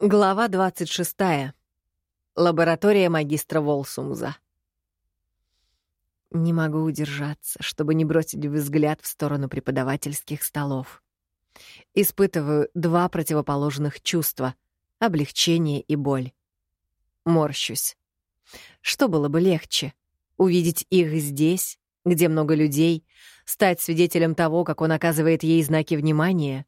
Глава 26. Лаборатория магистра Волсумза. Не могу удержаться, чтобы не бросить взгляд в сторону преподавательских столов. Испытываю два противоположных чувства — облегчение и боль. Морщусь. Что было бы легче? Увидеть их здесь, где много людей, стать свидетелем того, как он оказывает ей знаки внимания?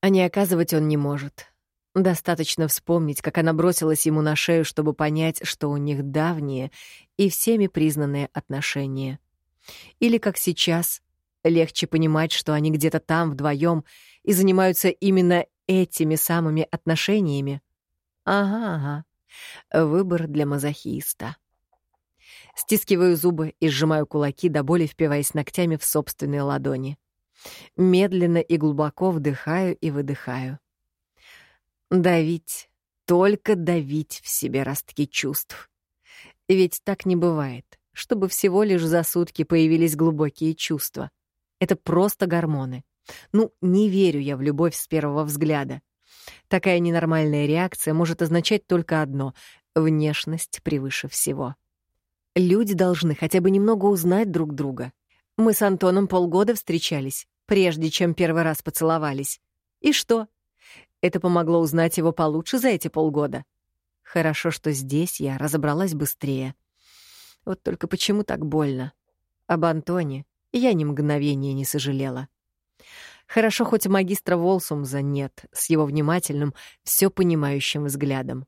А не оказывать он не может — Достаточно вспомнить, как она бросилась ему на шею, чтобы понять, что у них давние и всеми признанные отношения. Или как сейчас, легче понимать, что они где-то там вдвоем и занимаются именно этими самыми отношениями. Ага, ага. Выбор для мазохиста. Стискиваю зубы и сжимаю кулаки, до боли впиваясь ногтями в собственные ладони. Медленно и глубоко вдыхаю и выдыхаю. Давить, только давить в себе ростки чувств. Ведь так не бывает, чтобы всего лишь за сутки появились глубокие чувства. Это просто гормоны. Ну, не верю я в любовь с первого взгляда. Такая ненормальная реакция может означать только одно — внешность превыше всего. Люди должны хотя бы немного узнать друг друга. Мы с Антоном полгода встречались, прежде чем первый раз поцеловались. И что? Это помогло узнать его получше за эти полгода. Хорошо, что здесь я разобралась быстрее. Вот только почему так больно? Об Антоне я ни мгновения не сожалела. Хорошо, хоть магистра Волсумза нет, с его внимательным, все понимающим взглядом.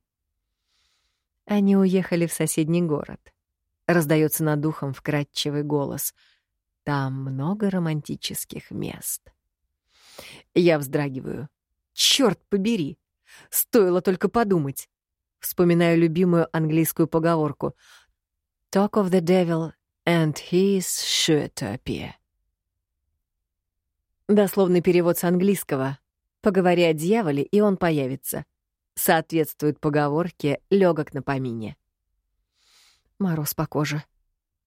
Они уехали в соседний город. Раздается над духом вкрадчивый голос. Там много романтических мест. Я вздрагиваю. Черт побери! Стоило только подумать. Вспоминаю любимую английскую поговорку «Talk of the devil, and he is sure to appear». Дословный перевод с английского «Поговори о дьяволе, и он появится». Соответствует поговорке «легок на помине». Мороз по коже.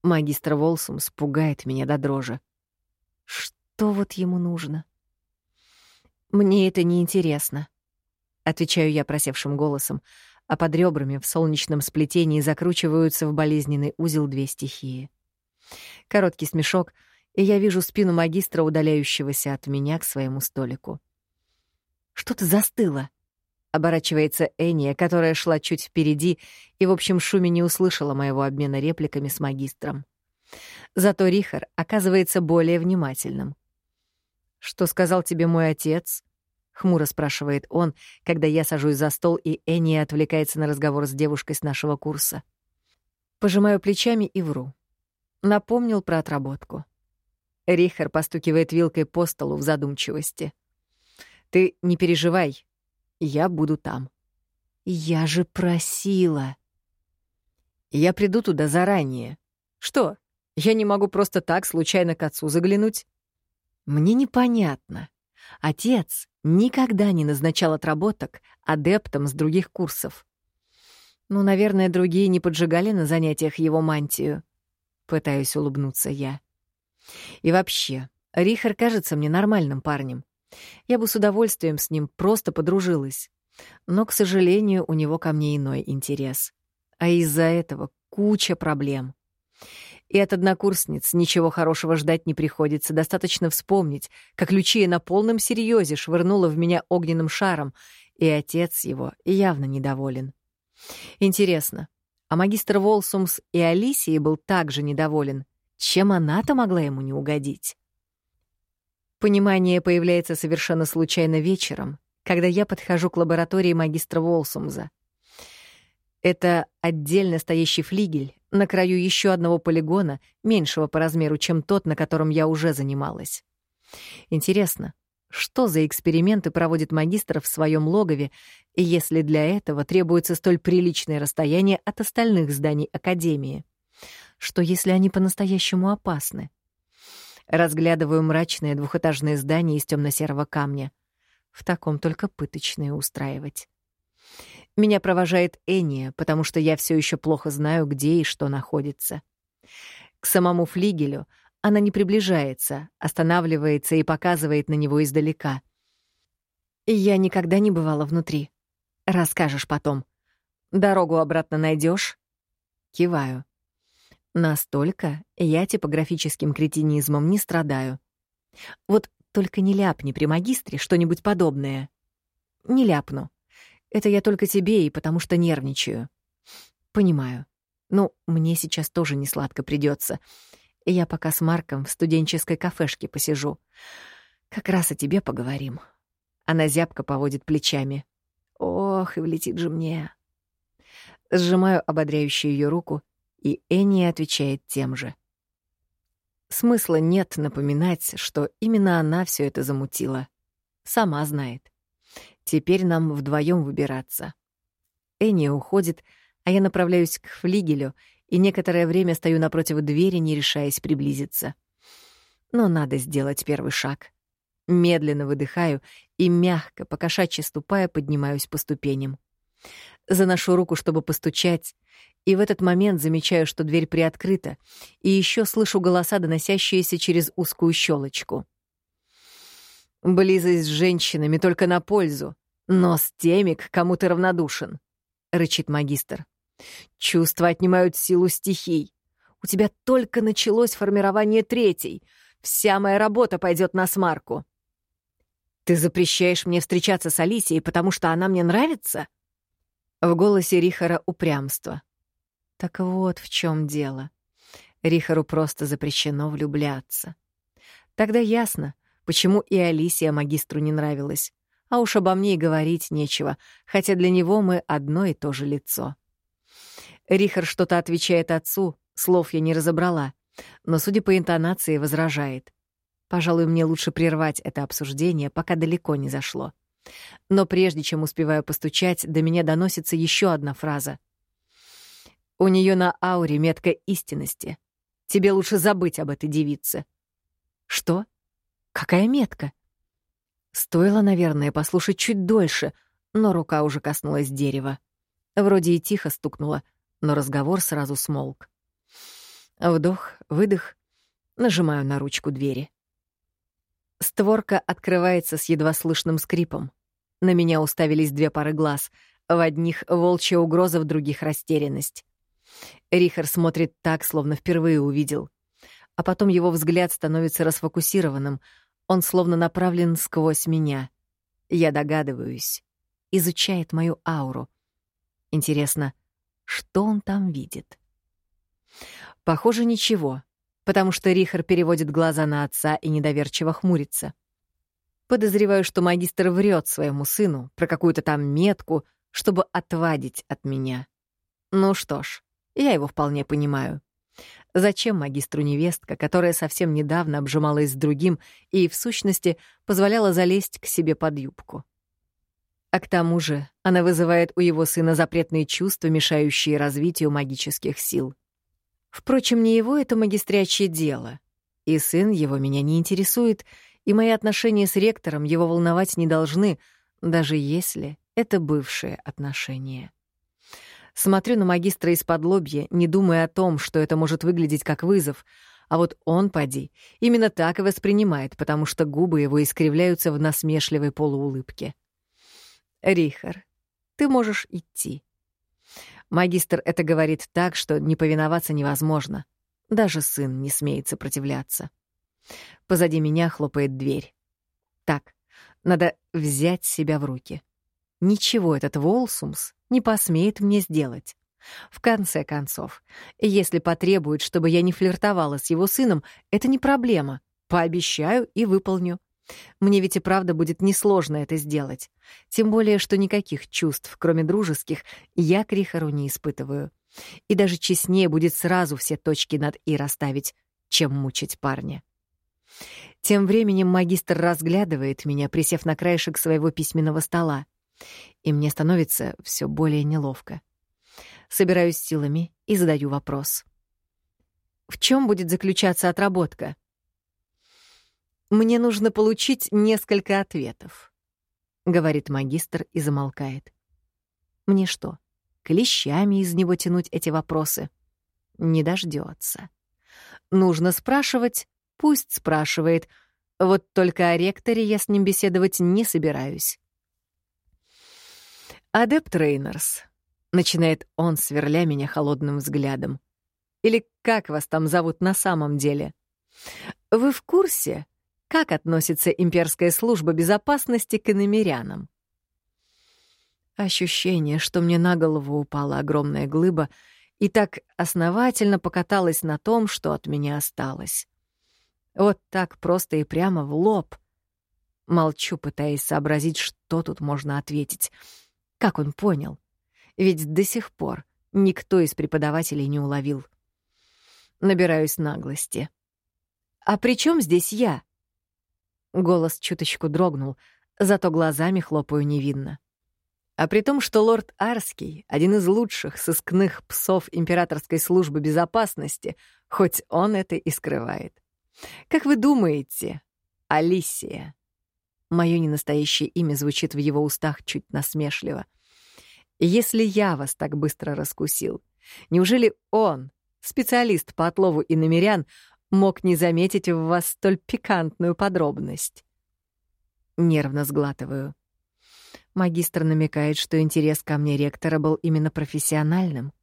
Магистр Волсумс пугает меня до дрожи. Что вот ему нужно? «Мне это не интересно», — отвечаю я просевшим голосом, а под ребрами в солнечном сплетении закручиваются в болезненный узел две стихии. Короткий смешок, и я вижу спину магистра, удаляющегося от меня к своему столику. «Что ты застыла?» — оборачивается Эния, которая шла чуть впереди и в общем шуме не услышала моего обмена репликами с магистром. Зато Рихар оказывается более внимательным. «Что сказал тебе мой отец?» — хмуро спрашивает он, когда я сажусь за стол, и Энни отвлекается на разговор с девушкой с нашего курса. Пожимаю плечами и вру. Напомнил про отработку. Рихар постукивает вилкой по столу в задумчивости. «Ты не переживай, я буду там». «Я же просила». «Я приду туда заранее. Что, я не могу просто так случайно к отцу заглянуть?» Мне непонятно. Отец никогда не назначал отработок адептам с других курсов. Ну, наверное, другие не поджигали на занятиях его мантию. Пытаюсь улыбнуться я. И вообще, Рихар кажется мне нормальным парнем. Я бы с удовольствием с ним просто подружилась. Но, к сожалению, у него ко мне иной интерес. А из-за этого куча проблем. И от однокурсниц ничего хорошего ждать не приходится. Достаточно вспомнить, как Лючия на полном серьезе швырнула в меня огненным шаром, и отец его явно недоволен. Интересно, а магистр Волсумс и Алисии был также недоволен. Чем она-то могла ему не угодить? Понимание появляется совершенно случайно вечером, когда я подхожу к лаборатории магистра Волсумза. Это отдельно стоящий флигель, на краю еще одного полигона, меньшего по размеру, чем тот, на котором я уже занималась. Интересно, что за эксперименты проводит магистр в своем логове, если для этого требуется столь приличное расстояние от остальных зданий Академии? Что, если они по-настоящему опасны? Разглядываю мрачное двухэтажное здание из темно-серого камня. В таком только пыточные устраивать. Меня провожает Эния, потому что я все еще плохо знаю, где и что находится. К самому флигелю она не приближается, останавливается и показывает на него издалека. Я никогда не бывала внутри. Расскажешь потом. Дорогу обратно найдешь? Киваю. Настолько я типографическим кретинизмом не страдаю. Вот только не ляпни при магистре что-нибудь подобное. Не ляпну. Это я только тебе и потому что нервничаю. Понимаю. Ну, мне сейчас тоже не сладко придется. Я пока с Марком в студенческой кафешке посижу. Как раз о тебе поговорим. Она зябко поводит плечами. Ох, и влетит же мне. Сжимаю ободряющую ее руку и Энни отвечает тем же. Смысла нет напоминать, что именно она все это замутила. Сама знает. Теперь нам вдвоем выбираться. Энни уходит, а я направляюсь к флигелю и некоторое время стою напротив двери, не решаясь приблизиться. Но надо сделать первый шаг. Медленно выдыхаю и мягко, покошачьи ступая, поднимаюсь по ступеням. Заношу руку, чтобы постучать, и в этот момент замечаю, что дверь приоткрыта, и еще слышу голоса, доносящиеся через узкую щелочку. «Близость с женщинами только на пользу, но с теми, к кому ты равнодушен», — рычит магистр. «Чувства отнимают силу стихий. У тебя только началось формирование третьей. Вся моя работа пойдет на смарку». «Ты запрещаешь мне встречаться с Алисией, потому что она мне нравится?» В голосе Рихара упрямство. Так вот в чем дело. Рихару просто запрещено влюбляться. Тогда ясно, почему и Алисия магистру не нравилась. А уж обо мне и говорить нечего, хотя для него мы одно и то же лицо. Рихар что-то отвечает отцу, слов я не разобрала, но, судя по интонации, возражает. Пожалуй, мне лучше прервать это обсуждение, пока далеко не зашло. Но прежде чем успеваю постучать, до меня доносится еще одна фраза. «У нее на ауре метка истинности. Тебе лучше забыть об этой девице». «Что? Какая метка?» Стоило, наверное, послушать чуть дольше, но рука уже коснулась дерева. Вроде и тихо стукнула, но разговор сразу смолк. Вдох, выдох, нажимаю на ручку двери. Створка открывается с едва слышным скрипом. На меня уставились две пары глаз. В одних — волчья угроза, в других — растерянность. Рихар смотрит так, словно впервые увидел. А потом его взгляд становится расфокусированным. Он словно направлен сквозь меня. Я догадываюсь. Изучает мою ауру. Интересно, что он там видит? Похоже, ничего потому что Рихар переводит глаза на отца и недоверчиво хмурится. Подозреваю, что магистр врет своему сыну про какую-то там метку, чтобы отвадить от меня. Ну что ж, я его вполне понимаю. Зачем магистру невестка, которая совсем недавно обжималась с другим и, в сущности, позволяла залезть к себе под юбку? А к тому же она вызывает у его сына запретные чувства, мешающие развитию магических сил. Впрочем, не его это магистрячье дело. И сын его меня не интересует, и мои отношения с ректором его волновать не должны, даже если это бывшие отношения. Смотрю на магистра из-под лобья, не думая о том, что это может выглядеть как вызов, а вот он, поди, именно так и воспринимает, потому что губы его искривляются в насмешливой полуулыбке. «Рихар, ты можешь идти», Магистр это говорит так, что не повиноваться невозможно. Даже сын не смеет сопротивляться. Позади меня хлопает дверь. Так, надо взять себя в руки. Ничего этот Волсумс не посмеет мне сделать. В конце концов, если потребует, чтобы я не флиртовала с его сыном, это не проблема. Пообещаю и выполню. Мне ведь и правда будет несложно это сделать. Тем более, что никаких чувств, кроме дружеских, я к Рихару не испытываю. И даже честнее будет сразу все точки над «и» расставить, чем мучить парня. Тем временем магистр разглядывает меня, присев на краешек своего письменного стола. И мне становится все более неловко. Собираюсь силами и задаю вопрос. В чем будет заключаться отработка? Мне нужно получить несколько ответов, говорит магистр и замолкает. Мне что, клещами из него тянуть эти вопросы? Не дождется. Нужно спрашивать, пусть спрашивает. Вот только о ректоре я с ним беседовать не собираюсь. «Адепт Рейнерс», — начинает он, сверля меня холодным взглядом. «Или как вас там зовут на самом деле? Вы в курсе, как относится имперская служба безопасности к иномерянам?» Ощущение, что мне на голову упала огромная глыба и так основательно покаталась на том, что от меня осталось. Вот так просто и прямо в лоб. Молчу, пытаясь сообразить, что тут можно ответить. Как он понял? Ведь до сих пор никто из преподавателей не уловил. Набираюсь наглости. «А при чем здесь я?» Голос чуточку дрогнул, зато глазами хлопаю невинно. А при том, что лорд Арский — один из лучших сыскных псов императорской службы безопасности, хоть он это и скрывает. Как вы думаете, Алисия? Мое ненастоящее имя звучит в его устах чуть насмешливо. Если я вас так быстро раскусил, неужели он, специалист по отлову и намерян, мог не заметить в вас столь пикантную подробность? Нервно сглатываю. Магистр намекает, что интерес ко мне ректора был именно профессиональным.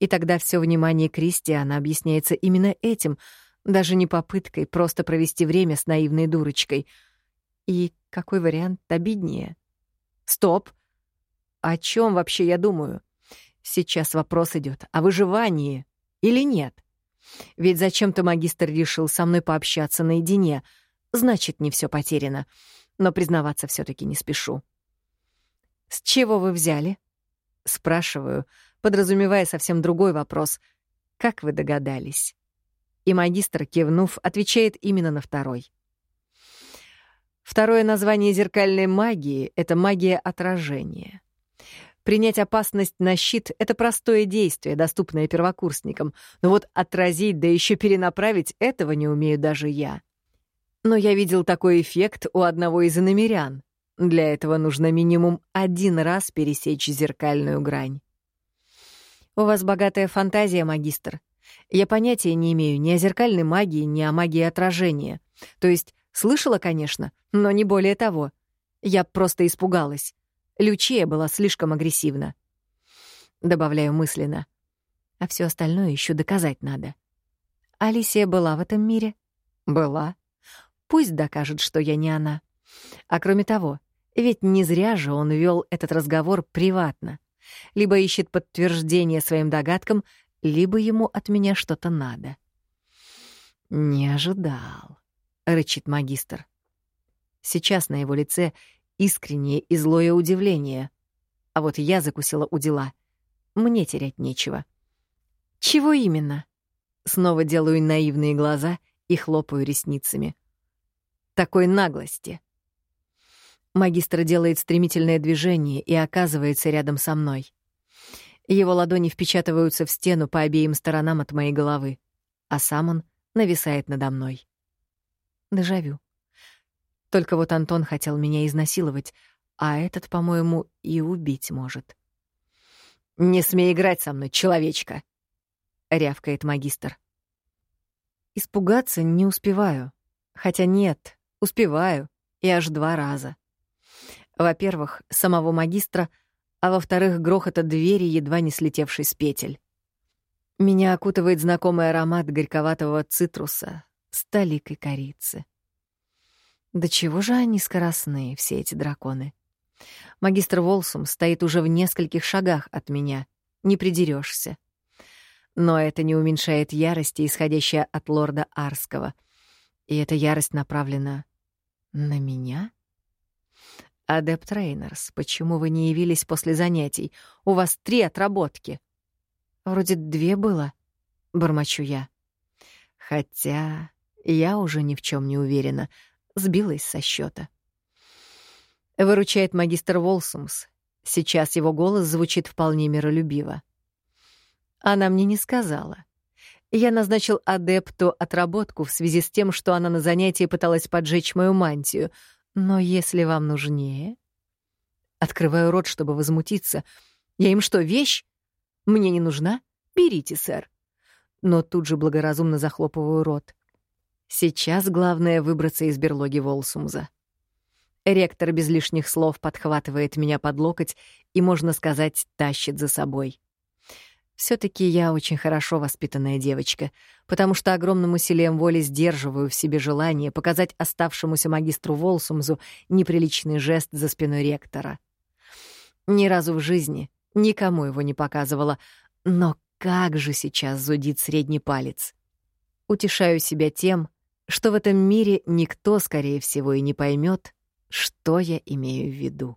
И тогда все внимание Кристиана объясняется именно этим, даже не попыткой просто провести время с наивной дурочкой. И какой вариант обиднее? Стоп! О чем вообще я думаю? Сейчас вопрос идет о выживании или нет? Ведь зачем-то магистр решил со мной пообщаться наедине. Значит, не все потеряно. Но признаваться все таки не спешу. «С чего вы взяли?» Спрашиваю, подразумевая совсем другой вопрос. «Как вы догадались?» И магистр, кивнув, отвечает именно на второй. Второе название зеркальной магии — это магия отражения. Принять опасность на щит — это простое действие, доступное первокурсникам, но вот отразить, да еще перенаправить — этого не умею даже я. Но я видел такой эффект у одного из иномерян. Для этого нужно минимум один раз пересечь зеркальную грань. У вас богатая фантазия, магистр. Я понятия не имею ни о зеркальной магии, ни о магии отражения. То есть слышала, конечно, но не более того. Я просто испугалась. Лючия была слишком агрессивна. Добавляю мысленно. А все остальное еще доказать надо. Алисия была в этом мире? Была. Пусть докажет, что я не она. А кроме того, ведь не зря же он вел этот разговор приватно. Либо ищет подтверждение своим догадкам, либо ему от меня что-то надо. «Не ожидал», — рычит магистр. Сейчас на его лице искреннее и злое удивление. А вот я закусила у дела. Мне терять нечего. «Чего именно?» Снова делаю наивные глаза и хлопаю ресницами. «Такой наглости». Магистр делает стремительное движение и оказывается рядом со мной. Его ладони впечатываются в стену по обеим сторонам от моей головы, а сам он нависает надо мной. Дежавю. Только вот Антон хотел меня изнасиловать, а этот, по-моему, и убить может. «Не смей играть со мной, человечка!» — рявкает магистр. Испугаться не успеваю. Хотя нет, успеваю, и аж два раза. Во-первых, самого магистра, а во-вторых, грохота двери, едва не слетевшей с петель. Меня окутывает знакомый аромат горьковатого цитруса с толикой корицы. Да чего же они скоростные, все эти драконы? Магистр Волсум стоит уже в нескольких шагах от меня, не придерешься. Но это не уменьшает ярости, исходящей от лорда Арского. И эта ярость направлена на меня? «Адепт Рейнерс, почему вы не явились после занятий? У вас три отработки». «Вроде две было», — бормочу я. Хотя я уже ни в чем не уверена, сбилась со счета. Выручает магистр Волсумс. Сейчас его голос звучит вполне миролюбиво. Она мне не сказала. Я назначил адепту отработку в связи с тем, что она на занятии пыталась поджечь мою мантию — но если вам нужнее... Открываю рот, чтобы возмутиться. Я им что, вещь? Мне не нужна? Берите, сэр. Но тут же благоразумно захлопываю рот. Сейчас главное — выбраться из берлоги Волсумза. Ректор без лишних слов подхватывает меня под локоть и, можно сказать, тащит за собой. все таки я очень хорошо воспитанная девочка, потому что огромным усилием воли сдерживаю в себе желание показать оставшемуся магистру Волсумзу неприличный жест за спиной ректора. Ни разу в жизни никому его не показывала, но как же сейчас зудит средний палец. Утешаю себя тем, что в этом мире никто, скорее всего, и не поймет, что я имею в виду.